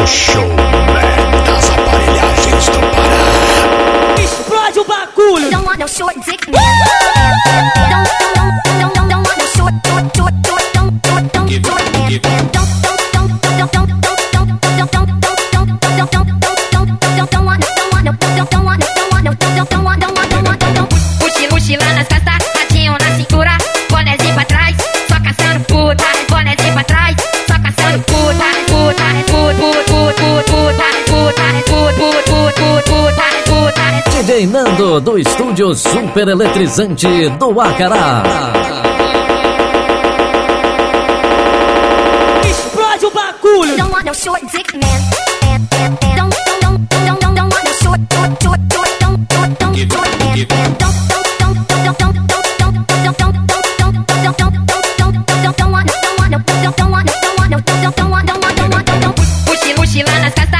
O showman das aparelhagens do Pará. Explode o bagulho! Don't want no short dick. Don't, don't, don't, don't, don't want no short, short, short, short, don't, don't, don't, give, give. Don't, don't, don't, don't, don't, don't. Mochila nas costas, patinho na cintura, bonézinho treinando do estúdio super eletrizante do Acará. Explode o bagulho! Don't want no short dick man. Don't, don't, don't, don't, don't, don't want no short, short, short, short, don't, don't, don't, short man. Don't, don't, don't, don't, don't, don't, don't, don't, don't, don't, don't, don't, don't, don't want no, don't want no, don't want no, don't want no, don't want no, don't want no, don't want no, don't want no, push, push lá nas casas.